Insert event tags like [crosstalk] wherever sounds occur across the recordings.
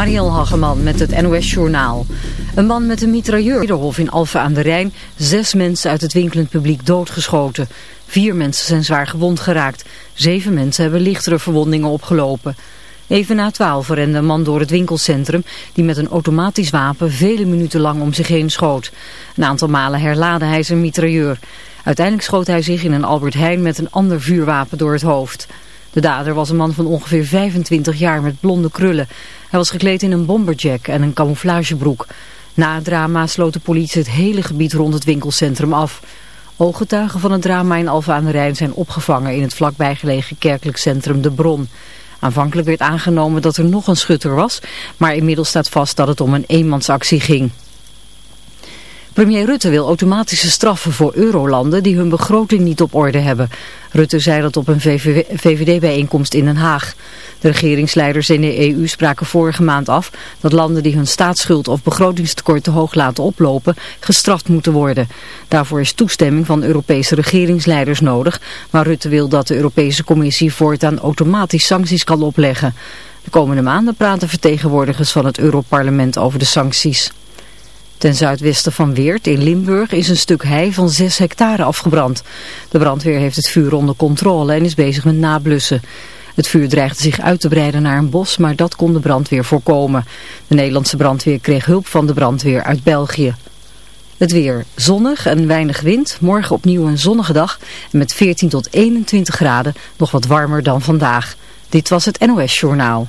Mariel Hageman met het NOS Journaal. Een man met een mitrailleur in Alphen aan de Rijn. Zes mensen uit het winkelend publiek doodgeschoten. Vier mensen zijn zwaar gewond geraakt. Zeven mensen hebben lichtere verwondingen opgelopen. Even na twaalf rende een man door het winkelcentrum die met een automatisch wapen vele minuten lang om zich heen schoot. Een aantal malen herlaadde hij zijn mitrailleur. Uiteindelijk schoot hij zich in een Albert Heijn met een ander vuurwapen door het hoofd. De dader was een man van ongeveer 25 jaar met blonde krullen. Hij was gekleed in een bomberjack en een camouflagebroek. Na het drama sloot de politie het hele gebied rond het winkelcentrum af. Ooggetuigen van het drama in Alfa aan de Rijn zijn opgevangen in het vlakbijgelegen kerkelijk centrum De Bron. Aanvankelijk werd aangenomen dat er nog een schutter was, maar inmiddels staat vast dat het om een eenmansactie ging. Premier Rutte wil automatische straffen voor eurolanden die hun begroting niet op orde hebben. Rutte zei dat op een VVD-bijeenkomst in Den Haag. De regeringsleiders in de EU spraken vorige maand af dat landen die hun staatsschuld of begrotingstekort te hoog laten oplopen gestraft moeten worden. Daarvoor is toestemming van Europese regeringsleiders nodig, maar Rutte wil dat de Europese Commissie voortaan automatisch sancties kan opleggen. De komende maanden praten vertegenwoordigers van het Europarlement over de sancties. Ten zuidwesten van Weert in Limburg is een stuk hei van 6 hectare afgebrand. De brandweer heeft het vuur onder controle en is bezig met nablussen. Het vuur dreigde zich uit te breiden naar een bos, maar dat kon de brandweer voorkomen. De Nederlandse brandweer kreeg hulp van de brandweer uit België. Het weer zonnig en weinig wind. Morgen opnieuw een zonnige dag. En met 14 tot 21 graden nog wat warmer dan vandaag. Dit was het NOS Journaal.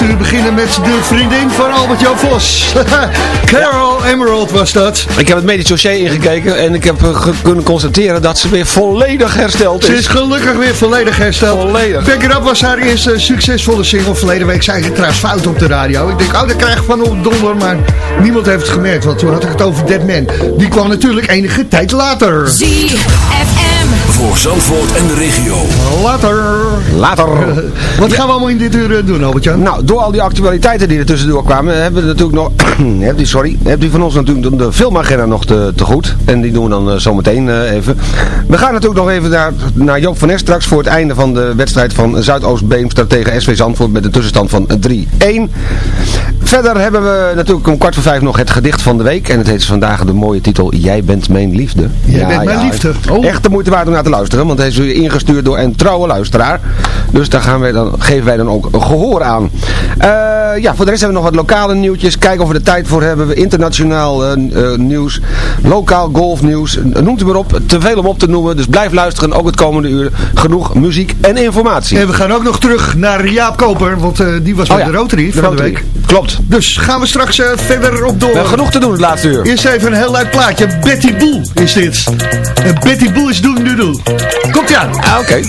Laatste uur beginnen met de vriendin van Albert-Jan Vos. [laughs] Carol Emerald was dat. Ik heb het medisch dossier ingekeken en ik heb eh, kunnen constateren dat ze weer volledig hersteld Ze is. is gelukkig weer volledig hersteld. Volledig. Back It Up was haar eerste succesvolle single. Verleden week zei ik het trouwens fout op de radio. Ik denk, oh, dat krijg ik van op donder. Maar niemand heeft het gemerkt, want toen had ik het over Dead Man. Die kwam natuurlijk enige tijd later. ZFM. Voor Zandvoort en de regio. Later. Later. [laughs] Wat gaan we allemaal in dit uur eh, doen, Albert-Jan? Nou, door al die actualiteiten die er tussendoor kwamen, hebben we natuurlijk nog, [clears throat] hebt u, sorry, hebt u van ons natuurlijk de, filmagenda nog te, te goed. En die doen we dan eh, zometeen eh, even. We gaan natuurlijk nog even naar, naar Joop van Nes straks voor het einde van de wedstrijd van Zuidoost-Beemster tegen SV Zandvoort met een tussenstand van 3-1. Verder hebben we natuurlijk om kwart voor vijf nog het gedicht van de week. En het heet vandaag de mooie titel Jij bent mijn liefde. Jij bent mijn liefde. Oh. Echt de moeite waard om naar te luisteren. Want hij is weer ingestuurd door een trouwe luisteraar. Dus daar gaan wij dan, geven wij dan ook gehoor aan. Eh, ja, voor de rest hebben we nog wat lokale nieuwtjes. Kijken of we er tijd voor hebben. We internationaal eh, eh, nieuws. Lokaal golfnieuws. Noemt u maar op. Te veel om op te noemen. Dus blijf luisteren. Ook het komende uur. Genoeg muziek en informatie. En we gaan ook nog terug naar Jaap Koper, want die was Oh bij ja, de Rotary van Rotary. de week. Klopt. Dus gaan we straks eh, verder op door. We hebben genoeg te doen het laatste uur. Eerst even een heel leuk plaatje. Betty Boel is dit. En Betty Boel is doen doedoe. Komt ie aan. Ah, oké.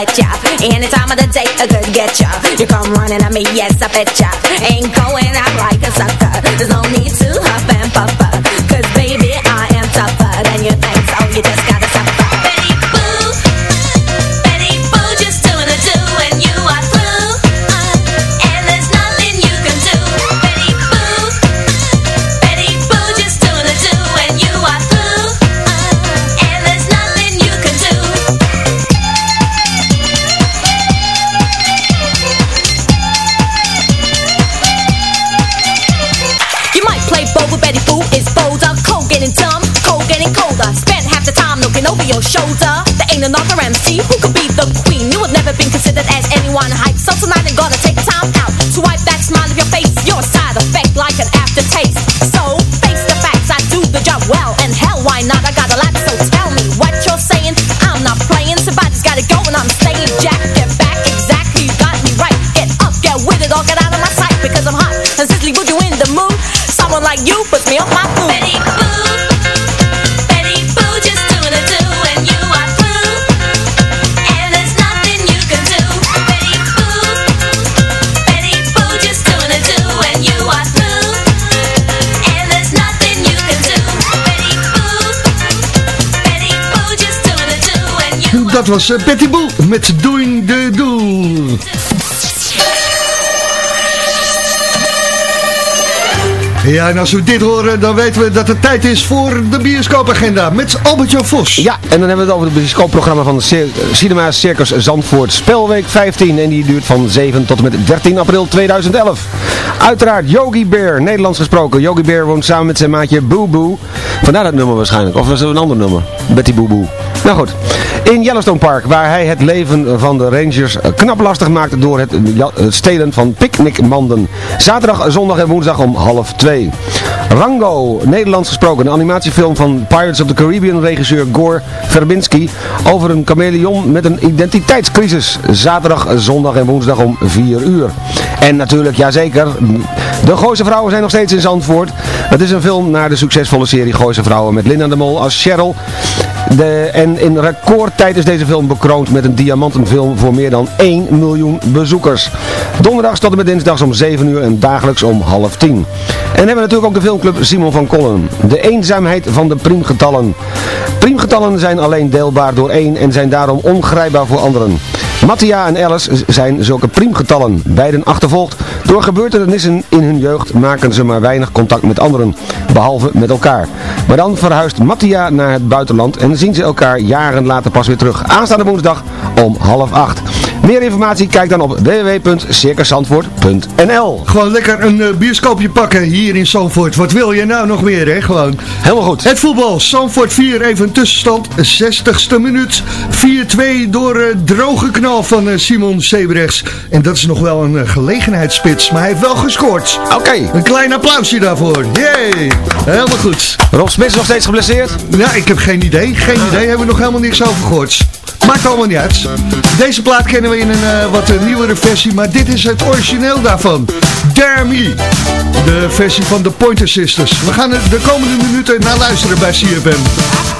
Let ya. Any time of the day, I could get ya. You come running at me, yes, I bet ya. Ain't going out like a sucker. There's no need ain't another MC who Dat was eh, Betty Boe met Doing the Doel. Ja, en als we dit horen, dan weten we dat het tijd is voor de bioscoopagenda met Albert-Jan Vos. Ja, en dan hebben we het over het bioscoopprogramma van de Cir- Cinema Circus Zandvoort Spelweek 15. En die duurt van 7 tot en met 13 april 2011. Uiteraard Yogi Bear, Nederlands gesproken. Yogi Bear woont samen met zijn maatje Boo Boo. Vandaar dat nummer waarschijnlijk. Of was het een ander nummer? Betty Boo Boo. Nou goed. In Yellowstone Park, waar hij het leven van de rangers knap lastig maakt door het, stelen van picknickmanden. Zaterdag, zondag en woensdag om half twee. Rango, Nederlands gesproken, een animatiefilm van Pirates of the Caribbean regisseur Gore Verbinski over een chameleon met een identiteitscrisis. Zaterdag, zondag en woensdag om 4 uur. En natuurlijk, jazeker, de Gooise Vrouwen zijn nog steeds in Zandvoort. Het is een film naar de succesvolle serie Gooise Vrouwen met Linda de Mol als Cheryl. De, en in recordtijd is deze film bekroond met een diamantenfilm voor meer dan 1 miljoen bezoekers. Donderdags tot en met dinsdags om 7 uur en dagelijks om half 10. En hebben we natuurlijk ook de filmclub Simon van Kollen. De eenzaamheid van de priemgetallen. Priemgetallen zijn alleen deelbaar door één en zijn daarom ongrijpbaar voor anderen. Mattia en Alice zijn zulke priemgetallen. Beiden achtervolgd door gebeurtenissen in hun jeugd maken ze maar weinig contact met anderen, behalve met elkaar. Maar dan verhuist Mattia naar het buitenland en zien ze elkaar jaren later pas weer terug. Aanstaande woensdag om half acht. Meer informatie kijk dan op www.circuszandvoort.nl Gewoon lekker een eh, bioscoopje pakken hier in Zandvoort. Wat wil je nou nog meer, hè? Gewoon. Helemaal goed. Het voetbal, Zandvoort 4, even een tussenstand, 60ste minuut. 4-2 door eh, droge knal van eh, Simon Sebrechts. En dat is nog wel een eh, gelegenheidsspits, maar hij heeft wel gescoord. Oké. Een klein applausje daarvoor. Yay! Helemaal goed. Rob Smit is nog steeds geblesseerd. Ja, ik heb geen idee. Geen idee. Hebben we nog helemaal niks over gehoord. Maakt allemaal niet uit. Deze plaat kennen we in een eh, wat nieuwere versie, maar dit is het origineel daarvan. Dare Me. De versie van de Pointer Sisters. We gaan er de komende minuten naar luisteren bij CFM.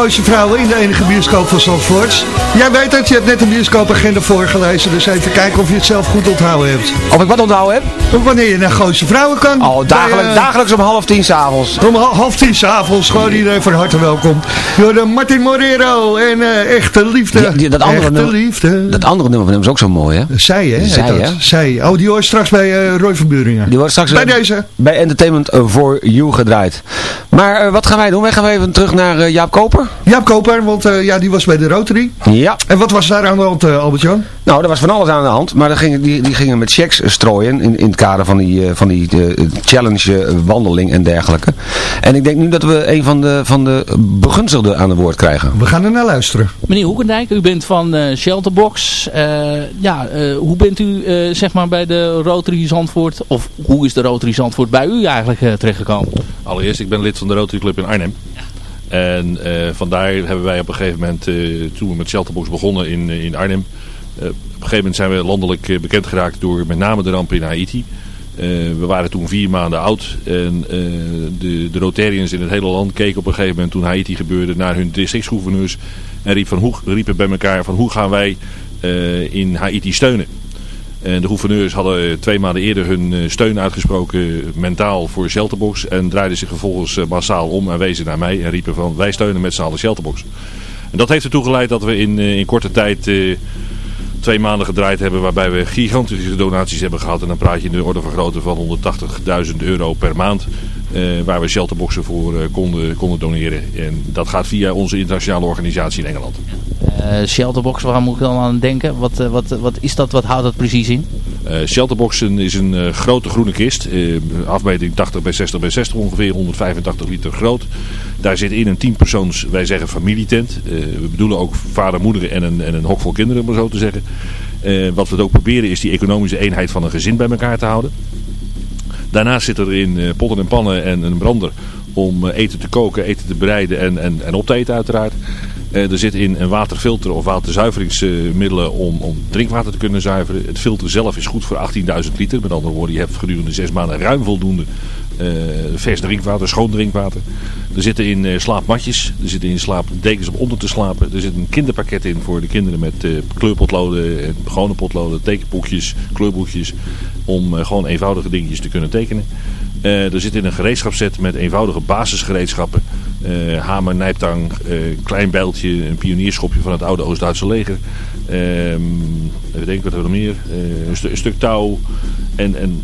Gooise Vrouwen in de enige bioscoop van Zandvoort? Jij weet het, je hebt net de bioscoopagenda voorgelezen, dus even kijken of je het zelf goed onthouden hebt. Of ik wat onthouden heb? Of wanneer je naar Gooise Vrouwen kan. Oh, dagelijks, Bij, eh, dagelijks om half tien s'avonds. Om hal- half tien s'avonds, gewoon iedereen van harte welkom. Door de Martin Morero en eh, Echte Liefde. Die- die- dat andere Echte nummer- Liefde. Dat andere nummer van hem is ook zo mooi, hè? Zij, hè? Zij, dat. hè? Zij. Oh, die hoor je straks bij eh, Roy van Buringen. Die wordt straks Bij deze. bij Entertainment for You gedraaid. Maar wat gaan wij doen? Wij gaan even terug naar Jaap Koper. Jaap Koper, want ja, die was bij de Rotary. Ja. En wat was daar aan de hand, eh, Albert-Jan? Nou, er was van alles aan de hand. Maar gingen, die, die gingen met checks strooien in, in het kader van die, eh, van die eh, challenge eh, wandeling en dergelijke. En ik denk nu dat we een van de, van de begunstigden aan het woord krijgen. We gaan er naar luisteren. Meneer Hoekendijk, u bent van eh, Shelterbox. Eh, ja, eh, hoe bent u eh, zeg maar bij de Rotary Zandvoort, of hoe is de Rotary Zandvoort bij u eigenlijk eh, terechtgekomen? Allereerst, ik ben lid van de Rotary Club in Arnhem. En eh, vandaar hebben wij op een gegeven moment, eh, toen we met Shelterbox begonnen in, eh, in Arnhem, op een gegeven moment zijn we landelijk bekend geraakt door met name de ramp in Haiti. We waren toen vier maanden oud en de, de Rotarians in het hele land keken op een gegeven moment toen Haiti gebeurde naar hun districtsgouverneurs en riep van hoe, riepen bij elkaar van hoe gaan wij in Haiti steunen. De gouverneurs hadden twee maanden eerder hun eh, steun uitgesproken mentaal voor Shelterbox. En draaiden zich vervolgens eh, massaal om en wezen naar mij en riepen van wij steunen met z'n allen Shelterbox. En dat heeft ertoe geleid dat we in, eh, in korte tijd eh, twee maanden gedraaid hebben waarbij we gigantische donaties hebben gehad. En dan praat je in de orde van grootte van 180.000 euro per maand. Eh, waar we shelterboxen voor eh, konden, konden doneren. En dat gaat via onze internationale organisatie in Engeland. Eh, Shelterbox, waar moet ik dan aan denken? Wat, wat, wat is dat? Wat houdt dat precies in? Uh, shelterboxen is een uh, grote groene kist. Uh, afmeting 80 bij 60 bij 60 ongeveer, 185 liter groot. Daar zit in een 10 persoons, wij zeggen familietent. we bedoelen ook vader, moeder en een, en een hok vol kinderen, om maar zo te zeggen. wat we ook proberen is die economische eenheid van een gezin bij elkaar te houden. Daarnaast zit er in potten en pannen en een brander om eten te koken, eten te bereiden en, en, en op te eten uiteraard. Uh, er zit in een waterfilter of waterzuiveringsmiddelen om, om drinkwater te kunnen zuiveren. Het filter zelf is goed voor 18.000 liter. Met andere woorden, je hebt gedurende zes maanden ruim voldoende vers drinkwater, schoon drinkwater. Er zitten in uh, slaapmatjes, er zitten in slaapdekens om onder te slapen. Er zit een kinderpakket in voor de kinderen met kleurpotloden, en gewone potloden, tekenboekjes, kleurboekjes. Om gewoon eenvoudige dingetjes te kunnen tekenen. er zit in een gereedschapsset met eenvoudige basisgereedschappen. Hamer, nijptang, uh, klein bijltje, een pionierschopje van het oude Oost-Duitse leger. Uh, even denken, wat hebben we nog meer? Een, een, stuk touw en, en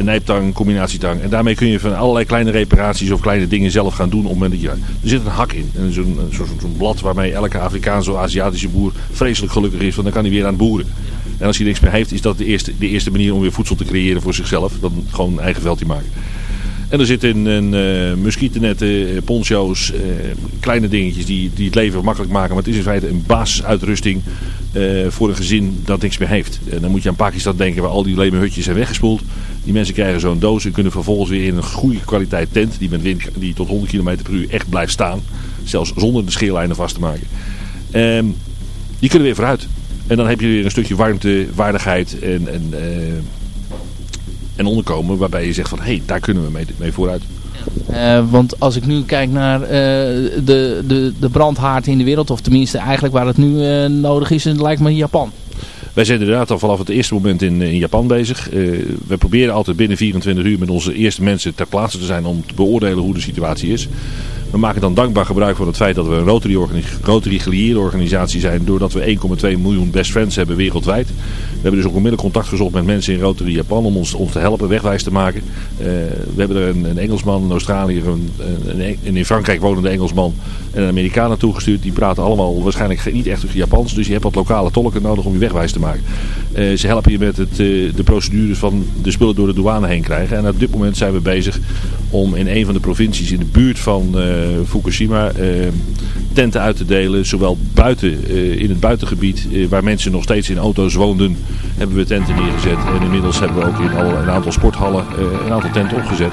een nijptang, combinatietang. En daarmee kun je van allerlei kleine reparaties of kleine dingen zelf gaan doen. Dat je, er zit een hak in. Zo'n zo zo blad waarmee elke Afrikaanse of Aziatische boer vreselijk gelukkig is. Want dan kan hij weer aan het boeren. En als hij niks meer heeft, is dat de eerste, de eerste manier om weer voedsel te creëren voor zichzelf. Dan gewoon een eigen veldje maken. En er zitten een uh, muskietennetten, uh, poncho's, uh, kleine dingetjes die, die het leven makkelijk maken. Maar het is in feite een basisuitrusting voor een gezin dat niks meer heeft. En dan moet je aan Pakistan denken waar al die leme hutjes zijn weggespoeld. Die mensen krijgen zo'n doos en kunnen vervolgens weer in een goede kwaliteit tent die met wind die tot 100 km per uur echt blijft staan. Zelfs zonder de scheerlijnen vast te maken. Ehm, die kunnen weer vooruit. En dan heb je weer een stukje warmte, waardigheid en... en en onderkomen waarbij je zegt van hé, hey, daar kunnen we mee, mee vooruit. Uh, want als ik nu kijk naar uh, de, de, de brandhaard in de wereld, of tenminste eigenlijk waar het nu uh, nodig is, het lijkt me Japan. Wij zijn inderdaad al vanaf het eerste moment in, in Japan bezig. we proberen altijd binnen 24 uur met onze eerste mensen ter plaatse te zijn om te beoordelen hoe de situatie is. We maken dan dankbaar gebruik van het feit dat we een Rotary, Rotary gelieerde organisatie zijn. Doordat we 1,2 miljoen best friends hebben wereldwijd. We hebben dus ook onmiddellijk contact gezocht met mensen in Rotary Japan om ons, ons te helpen wegwijs te maken. Uh, we hebben er een, een, Engelsman, een Australiër, een, een, in Frankrijk wonende Engelsman en een Amerikaan naartoe gestuurd. Die praten allemaal waarschijnlijk niet echt Japans. Dus je hebt wat lokale tolken nodig om je wegwijs te maken. Uh, ze helpen je met het, uh, de procedures van de spullen door de douane heen krijgen. En op dit moment zijn we bezig om in een van de provincies in de buurt van Fukushima tenten uit te delen. Zowel buiten, in het buitengebied waar mensen nog steeds in auto's woonden hebben we tenten neergezet. En inmiddels hebben we ook in al een aantal sporthallen een aantal tenten opgezet.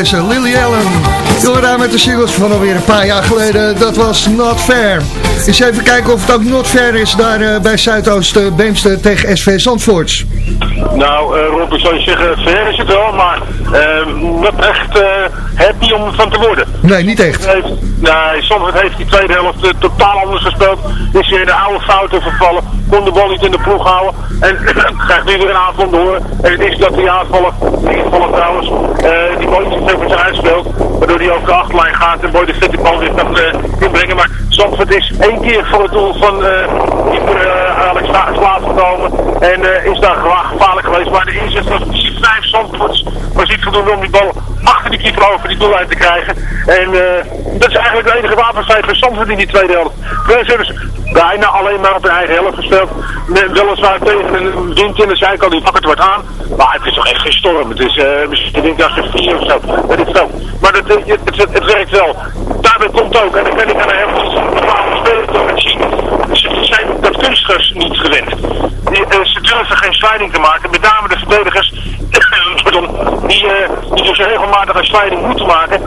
Deze Lily Allen. Daar met de singles van alweer een paar jaar geleden. Dat was Not Fair. Eens even kijken of het ook Not Fair is daar uh, bij Zuidoost uh, Beemster tegen SV Zandvoorts. Nou, uh, Rob, ik zou je zeggen, fair is het wel, maar not echt happy om van te worden. Nee, niet echt. Heeft, nee, Zandvoort heeft die tweede helft totaal anders gespeeld. Is weer in de oude fouten vervallen. Kon de bal niet in de ploeg houden. En [clears throat] krijgt nu weer een aanval door. En het is dat die aanvallen, die aanvallen trouwens, die Boy niet veel zijn uitspeelt. Waardoor die over de achterlijn gaat en Boy de de bal weer kan inbrengen. Maar Zandvoort is één keer voor het doel van uh, Alex Slaat gekomen. En is daar gevaarlijk geweest. Maar de inzet van vijf Zandvoorts was niet voldoende om die bal achter die keeper over die doel uit te krijgen. En dat is eigenlijk de enige wapenfeit van Zandvoort in die tweede helft. We hebben dus bijna alleen maar op hun eigen helft gespeeld. Weliswaar tegen een wind in de zijkant die wakkert wordt aan. Maar het is toch echt geen storm. Het is uh, misschien denk ik als vier of zo. Dat is zo. Maar het, het, het, het, werkt wel. Daarbij komt ook, en dan ben ik aan de helft bepaalde spelers zien. Ze zijn dat kunstgras niet gewend. Uh, ze durven geen sliding te maken. Met name de verdedigers [laughs] die, uh, die dus regelmatig een sliding moeten maken,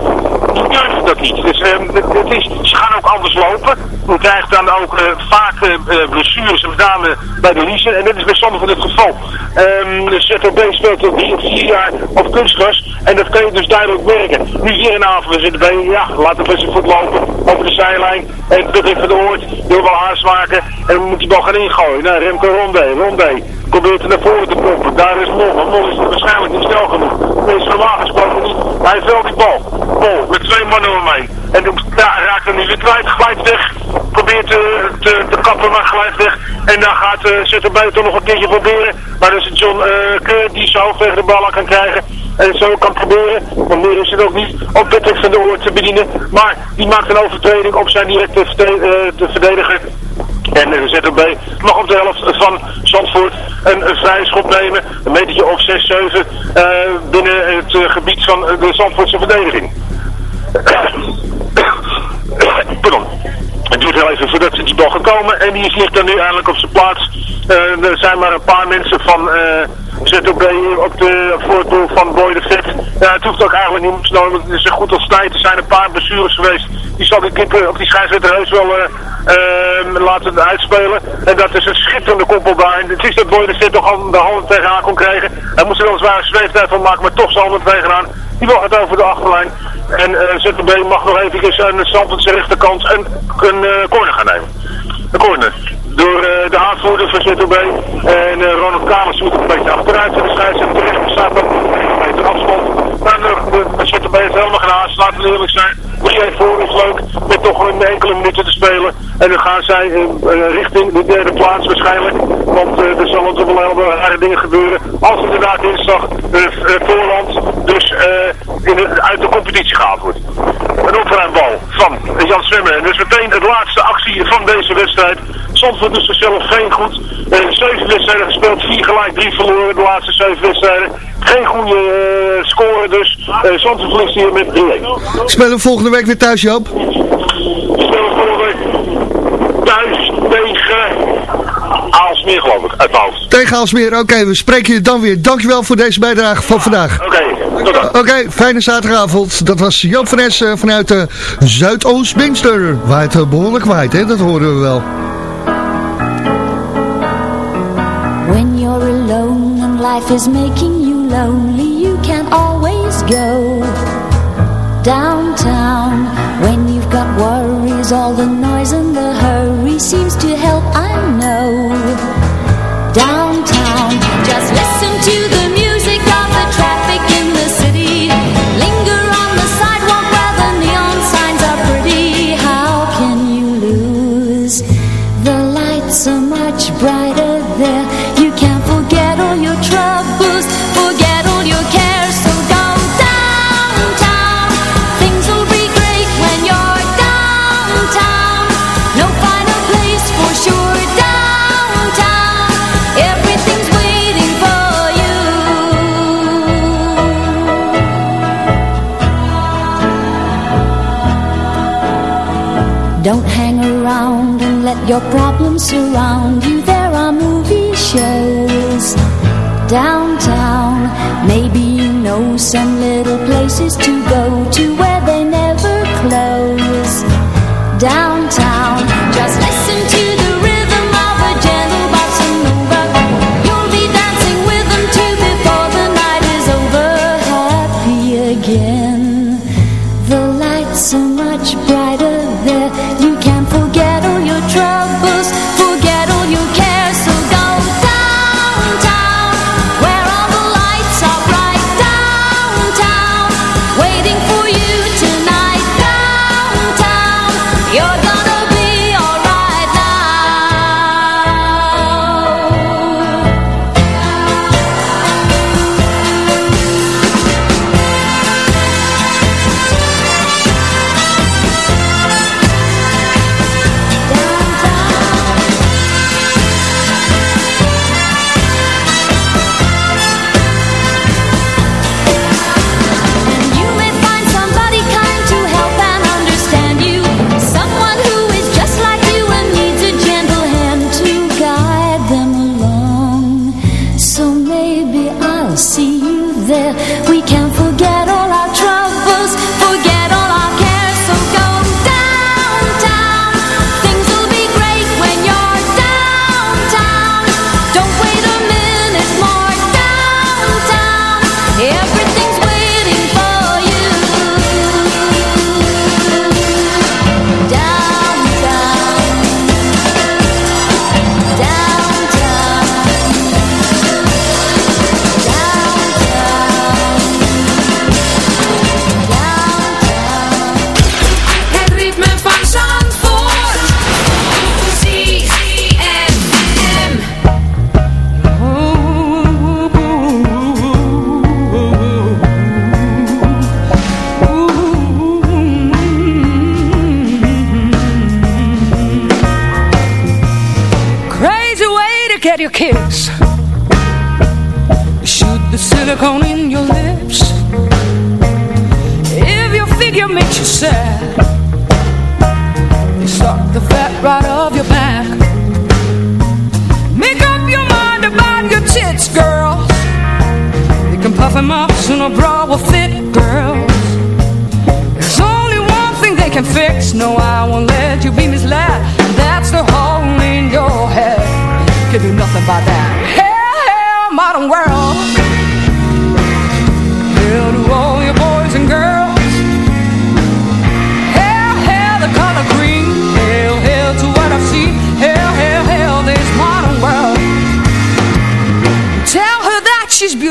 die durven dat niet. Dus um, het, is, ze gaan ook anders lopen. Je krijgt dan ook uh, vaak uh, blessures, met name bij de Liesen. En dat is bij sommigen het geval. Um, de ZOB speelt al drie of vier jaar op kunstgras. En dat kan je dus duidelijk merken. Nu hier in avond zitten bij, ja, laten we zijn voet lopen over de zijlijn. En terug even de hoort, wil wel haast maken. En dan moet die bal gaan ingooien. Nou, Remco Ronde, Ronde probeert er naar voren te koppen. Daar is Mol, maar Mol is waarschijnlijk niet snel genoeg. Normaal gesproken niet. Hij velt die bal. Mol, met twee mannen omheen. En daar raakt hem nu weer kwijt, glijdt weg. Probeert te, te, te kappen, maar glijdt weg. En dan gaat uh, ZTB toch nog een keertje proberen. Maar dat is John uh, Keur die zo tegen de bal kan krijgen. En zo kan proberen, want meer is het ook niet, om Patrick van der Hoort te bedienen. Maar die maakt een overtreding op zijn directe uh, verdediger. En de ZOB mag op de helft van Zandvoort een, een vrije schop nemen. Een metertje of 6, 7 uh, binnen het uh, gebied van de Zandvoortse verdediging. [coughs] Pardon. Het duurt heel even voordat ze die bal gaan komen. En die ligt dan nu eindelijk op zijn plaats. Er zijn maar een paar mensen van ZOB op de voordoel van Boy de Vet. Ja, het hoeft ook eigenlijk niet snel, want het is goed als tijd. Er zijn een paar blessures geweest. Die zal die kippen op die scheidsrechter heus wel uh, uh, laten uitspelen. En dat is een schitterende koppel daar. En het is dat Boy de Vet toch al de handen tegenaan kon krijgen. Hij moest er weliswaar een zweeftijd van maken, maar toch zijn handen tegenaan. Die bal gaat over de achterlijn. En uh, ZOB mag nog even aan de Zandvoortse rechterkant een, een uh, corner gaan nemen. Een corner door uh, de aanvoerder van ZOB. En uh, Ronald Kamers moet een beetje achteruit. En de scheidsrechter terecht op een meter afstand. De, de, de ZOB heeft helemaal haast, laten we eerlijk zijn. 3 voor is leuk, met toch een enkele minuten te spelen. En dan gaan zij uh, richting de derde plaats waarschijnlijk. Want er zullen toch wel heel rare dingen gebeuren. Als inderdaad dinsdag voorland dus in uit de competitie gehaald wordt. Een opruimbal van Jan Zwemmer. En dus meteen de laatste actie van deze wedstrijd. Zandvoort doet zichzelf geen goed. Zeven wedstrijden gespeeld, vier gelijk, drie verloren de laatste zeven wedstrijden. Geen goede score dus. Uh, Zandvoort verliest hier met 3-1. Spelen we volgende week weer thuis, Joop? We spelen volgende week thuis tegen Aalsmeer, geloof ik, uit mijn hoofd. Tegen Aalsmeer, oké, okay, we spreken je dan weer. Dankjewel voor deze bijdrage van vandaag. Oké, okay, tot dan. Oké, okay, fijne zaterdagavond. Dat was Joop van Es vanuit uh, Zuidoost-Beemster. Waait uh, behoorlijk waait, hè? dat horen we wel. When you're alone and life is making you lonely, you can always go downtown. When you've got worries, all the noise and the hurry seems to help, I know. Downtown, just listen to the music of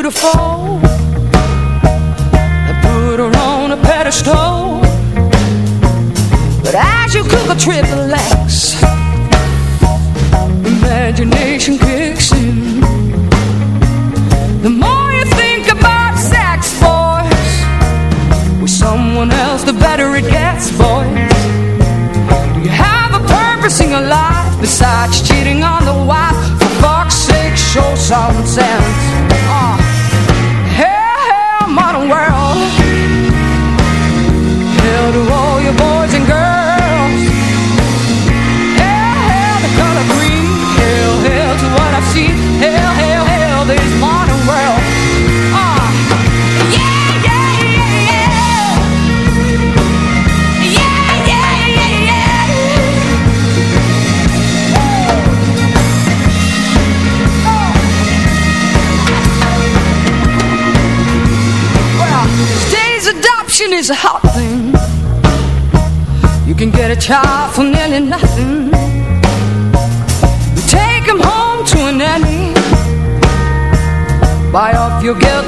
beautiful. I put her on a pedestal. But as you cook a triple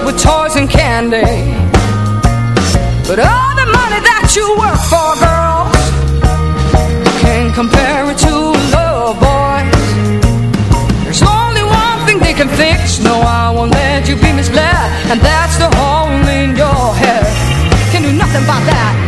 with toys and candy. But all the money that you work for, girls Can't compare it to love, boys There's only one thing they can fix. No, I won't let you be misled. And that's the hole in your head. Can do nothing about that.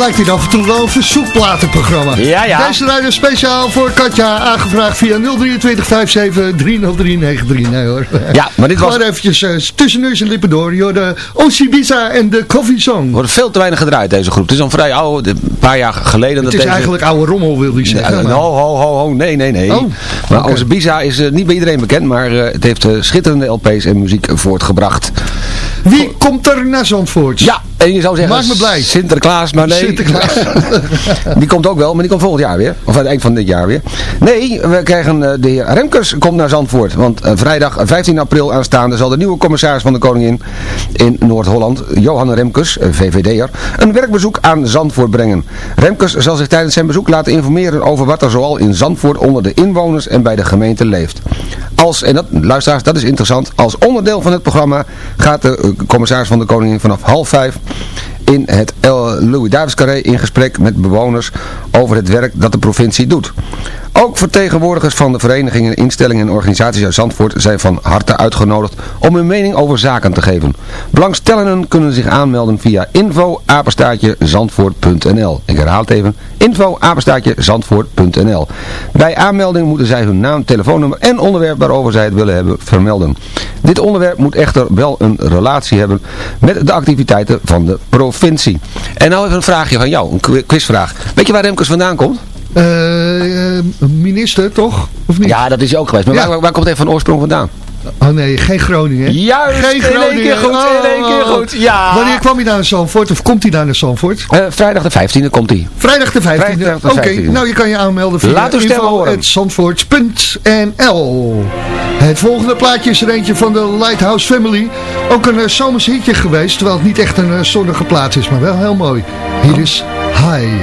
Lijkt hier af en toe wel een verzoekplatenprogramma. Ja, ja. Deze rijden speciaal voor Katja, aangevraagd via 023 57 30393. Nee hoor. Ja, maar dit was... Gewoon eventjes uh, tussen neus en lippen door. Joh, de Osibisa en de Coffee Song. wordt veel te weinig gedraaid deze groep. Het is al vrij oud, een paar jaar geleden. Het dat is deze... eigenlijk oude rommel, wil hij zeggen. Ja, maar- ho, ho, ho, ho, nee, nee, nee. Oh, maar oké. onze Bisa is eh, niet bij iedereen bekend, maar eh, het heeft eh, schitterende LP's en muziek voortgebracht. Wie komt er naar Zandvoort? Ja, en je zou zeggen... Maak me blij. Sinterklaas, maar nee. Sinterklaas. [laughs] die komt ook wel, maar die komt volgend jaar weer. Of aan het eind van dit jaar weer. Nee, we krijgen eh, de heer Remkes komt naar Zandvoort. Want eh, vrijdag eh, 15 april aanstaande zal de nieuwe commissaris van de Koningin in Noord-Holland, Johan Remkes, eh, VVD'er, een werkbezoek aan Zandvoort brengen. Remkes zal zich tijdens zijn bezoek laten informeren over wat er zoal in Zandvoort onder de inwoners en bij de gemeente leeft. Als, en dat, luisteraars, dat is interessant, als onderdeel van het programma gaat de eh, commissaris van de Koningin vanaf half vijf in het. Louis Davids Carré in gesprek met bewoners over het werk dat de provincie doet. Ook vertegenwoordigers van de verenigingen, instellingen en organisaties uit Zandvoort zijn van harte uitgenodigd om hun mening over zaken te geven. Belangstellenden kunnen zich aanmelden via info zandvoort.nl. Ik herhaal het even, info zandvoort.nl. Bij aanmelding moeten zij hun naam, telefoonnummer en onderwerp waarover zij het willen hebben vermelden. Dit onderwerp moet echter wel een relatie hebben met de activiteiten van de provincie. En nou even een vraagje van jou, een qui- quizvraag. Weet je waar Remkes vandaan komt? Eh, eh, minister, toch? Of niet? Ja, dat is hij ook geweest. Maar Ja. waar, waar komt hij van oorsprong vandaan? Oh nee, geen Groningen. Juist, geen in één Groningen. keer goed, in één keer Oh. goed, ja. Wanneer kwam hij naar Zandvoort? Of komt hij naar Zandvoort? Eh, vrijdag de 15e komt hij. Vrijdag de 15e. Vrijdag de Oké, 15e. nou je kan je aanmelden via Laat info@zandvoort.nl. Het volgende plaatje is er eentje van de Lighthouse Family. Ook een uh, zomers hitje geweest, terwijl het niet echt een zonnige plaats is, maar wel heel mooi. Hier is High.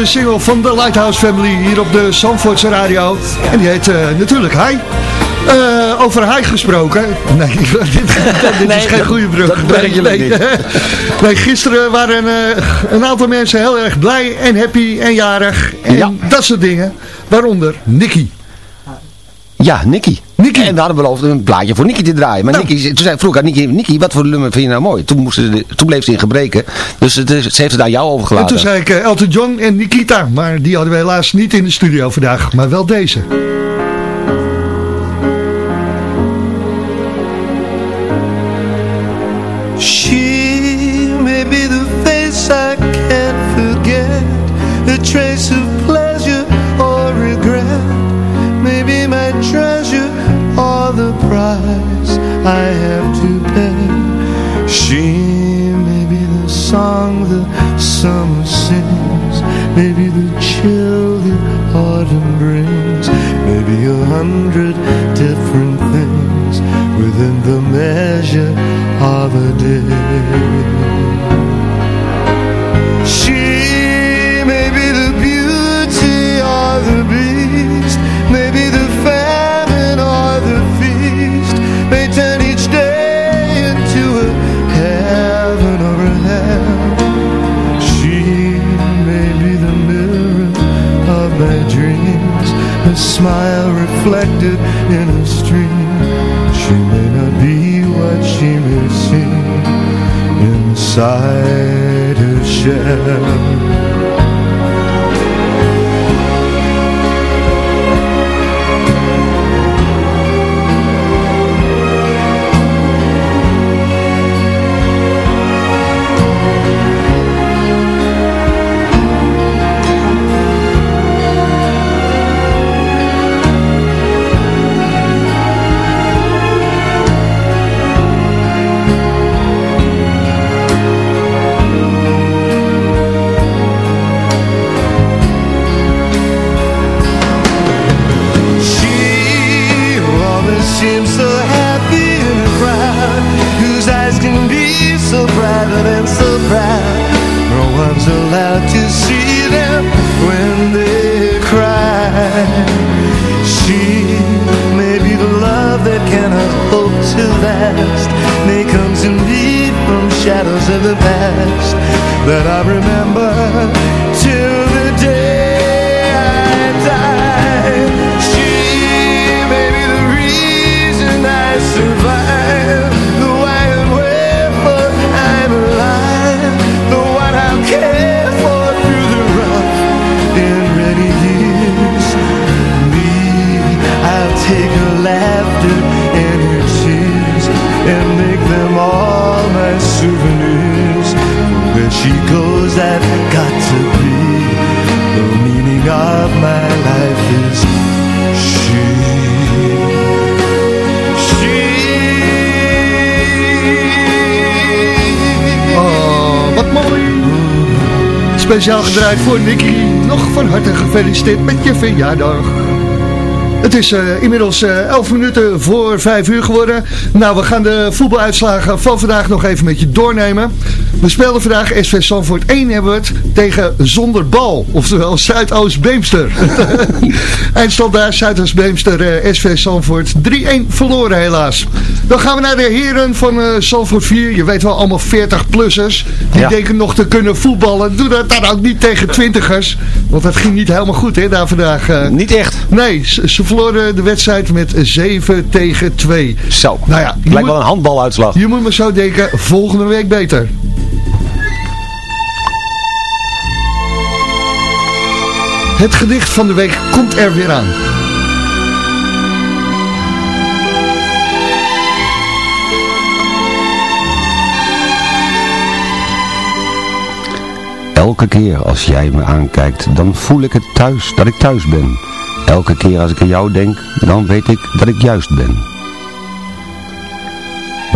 de single van de Lighthouse Family hier op de Zandvoortse radio. En die heet eh, natuurlijk Hi. Eh, over Hi gesproken. Nee, [laughs] dit, dit is geen [laughs] goede brug. dat jullie nee, niet. [laughs] nee, gisteren waren eh, een aantal mensen heel erg blij en happy en jarig. En Ja. dat soort dingen. Waaronder Nicky. Ja, Nicky. Nicky. En we hadden beloofd een plaatje voor Nicky te draaien. Maar Nou. Nicky, toen zei, vroeg ik aan Nicky, Nicky, wat voor nummer vind je nou mooi? Toen, moest ze, toen bleef ze in gebreken. Dus het ze heeft het aan jou En overgelaten. toen zei ik eh, Elton John en Nikita. Maar die hadden we helaas niet in de studio vandaag. Maar wel deze. Hundred her take her laughter and her tears And make them all my souvenirs Where she goes I've got to be The meaning of my life is she Oh. Speciaal gedraaid voor Nicky. Nog van harte gefeliciteerd met je verjaardag. Het is eh, inmiddels eh 11 minuten voor 5 uur geworden. Nou, we gaan de voetbaluitslagen van vandaag nog even met je doornemen. We speelden vandaag SV Sanford 1 hebben we het tegen Zonder Bal. Oftewel Zuidoost-Beemster. [laughs] Eindstand daar Zuidoost-Beemster eh, SV Sanford 3-1 verloren helaas. Dan gaan we naar de heren van eh Sanford 4. Je weet wel allemaal 40-plussers. Die Ja. denken nog te kunnen voetballen. Doe dat dan ook niet tegen twintigers. Want dat ging niet helemaal goed hè, daar vandaag. eh. Niet echt. Nee, ze, ze verloren de wedstrijd met 7 tegen 2. Zo. Nou ja, Lijkt moet, wel een handbaluitslag. je moet maar zo denken, volgende week beter. Het gedicht van de week komt er weer aan. Elke keer als jij me aankijkt, dan voel ik het thuis, dat ik thuis ben. Elke keer als ik aan jou denk, dan weet ik dat ik juist ben.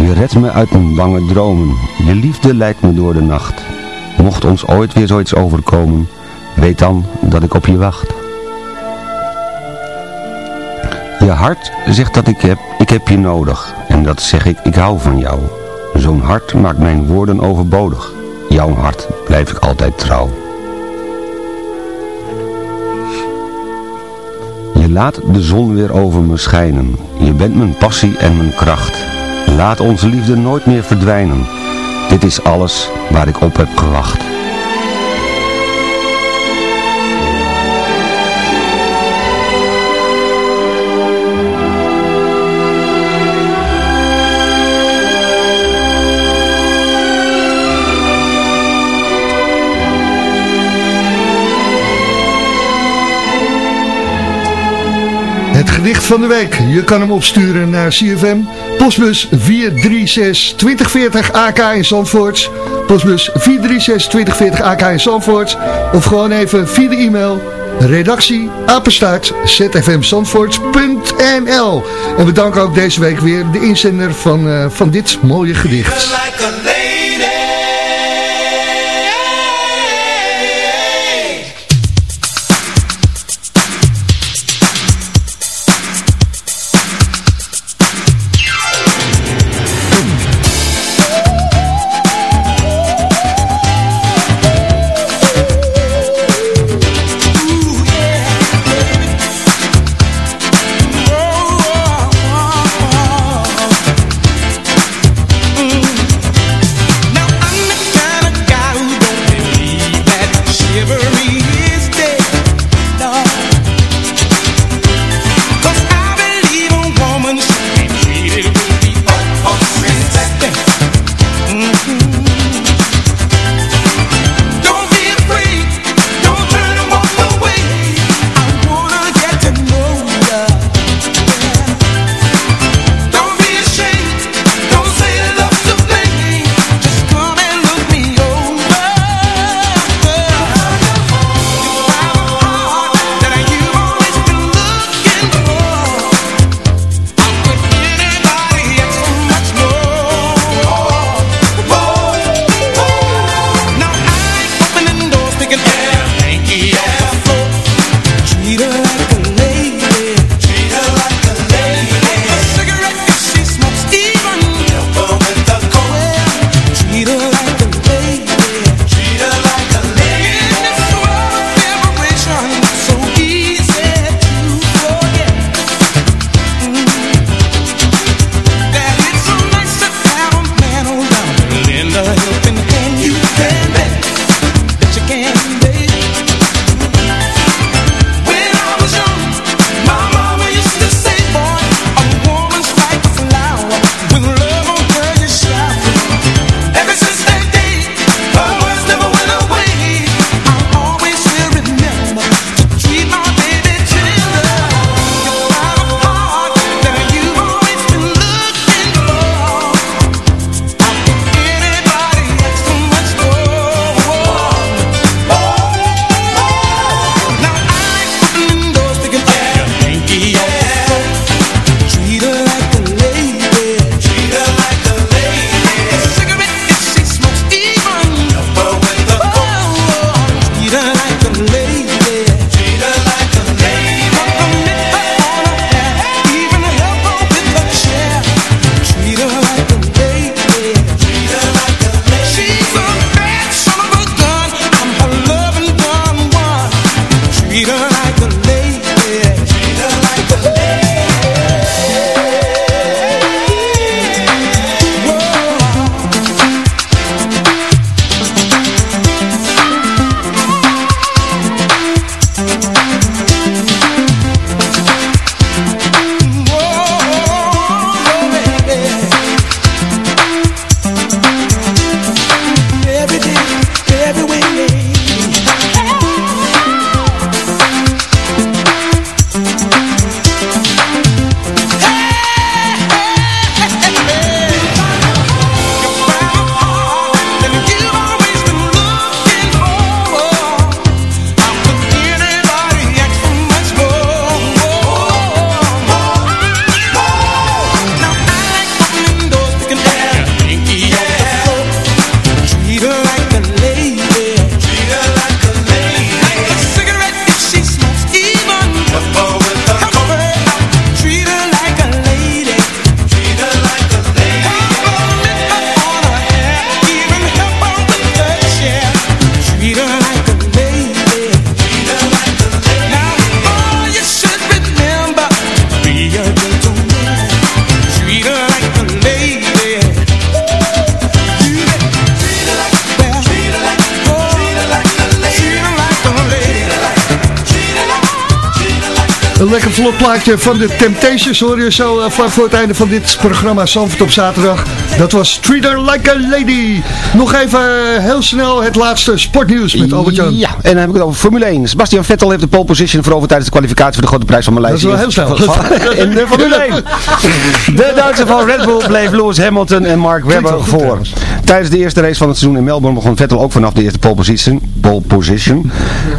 Je redt me uit mijn bange dromen, je liefde leidt me door de nacht. Mocht ons ooit weer zoiets overkomen, Weet dan dat ik op je wacht. Je hart zegt dat ik heb, ik heb je nodig. En dat zeg ik, ik hou van jou. Zo'n hart maakt mijn woorden overbodig. Jouw hart blijf ik altijd trouw. Je laat de zon weer over me schijnen. Je bent mijn passie en mijn kracht. Laat onze liefde nooit meer verdwijnen. Dit is alles waar ik op heb gewacht. Gedicht van de week. Je kan hem opsturen naar CFM. Postbus 436 2040 AK in Zandvoort. Postbus 436 2040 AK in Zandvoort. Of gewoon even via de e-mail redactie apenstaart zfmzandvoort.nl En we danken ook deze week weer de inzender van, uh, van dit mooie gedicht. Plaatje van de Temptations hoor je zo uh, vlak voor het einde van dit programma Zandvoort op zaterdag. Dat was Treat Her Like a Lady. Nog even uh, heel snel het laatste sportnieuws met Albert Jan. Ja, en dan heb ik het over Formule 1. Sebastian Vettel heeft de pole position veroverd tijdens de kwalificatie voor de grote prijs van Maleisië. Dat is wel heel snel. [laughs] [laughs] In de Formule 1. De Duitse van Red Bull bleef Lewis Hamilton en Mark Webber voor. Tijdens de eerste race van het seizoen in Melbourne begon Vettel ook vanaf de eerste pole position. Pole position.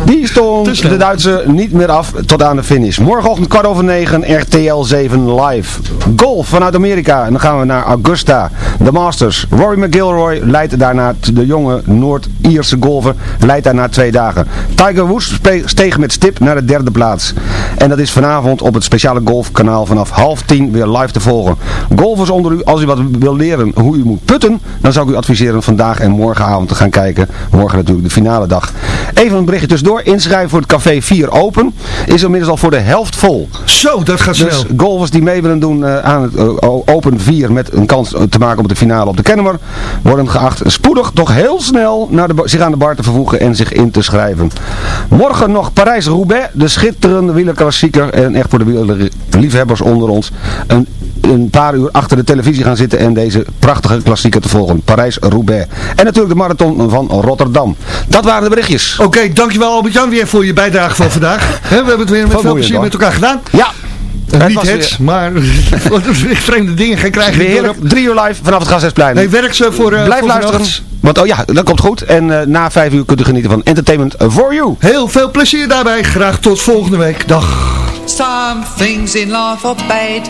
Die stond de Duitse niet meer af tot aan de finish. Morgenochtend kwart over negen RTL 7 live. Golf vanuit Amerika. En dan gaan we naar Augusta. De Masters. Rory McIlroy leidt daarna de jonge Noord-Ierse golfer. Leidt daarna twee dagen. Tiger Woods steeg met stip naar de derde plaats. En dat is vanavond op het speciale golfkanaal vanaf half tien weer live te volgen. Golfers onder u, als u wat wil leren hoe u moet putten, dan zou ik u adviseren vandaag en morgenavond te gaan kijken. Morgen natuurlijk de finale dag. Even een berichtje tussendoor. Inschrijven voor het café 4 Open is inmiddels al voor de helft vol. Zo, dat gaat snel. Dus golfers die mee willen doen uh, aan het uh, Open 4 met een kans te maken op de finale op de Kennemer, worden geacht spoedig, toch heel snel, naar de, zich aan de bar te vervoegen en zich in te schrijven. Morgen nog Parijs-Roubaix, de schitterende wielerklassieker en echt voor de wielerliefhebbers onder ons. Een een paar uur achter de televisie gaan zitten en deze prachtige klassieker te volgen. Parijs-Roubaix. En natuurlijk de marathon van Rotterdam. Dat waren de berichtjes. Oké, okay, dankjewel Albert-Jan weer voor je bijdrage van vandaag. [laughs] He, we hebben het weer met veel plezier met elkaar gedaan. Ja. Uh, niet het, weer... maar [laughs] vreemde dingen gaan krijgen. Weer heerlijk, drie uur live vanaf het Gasthuisplein. Nee, werk ze voor uh, Blijf voor luisteren, want oh ja, dat komt goed. En uh, na vijf uur kunt u genieten van Entertainment for You. Heel veel plezier daarbij. Graag tot volgende week. Dag. Some things in life are bad.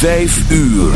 5 uur.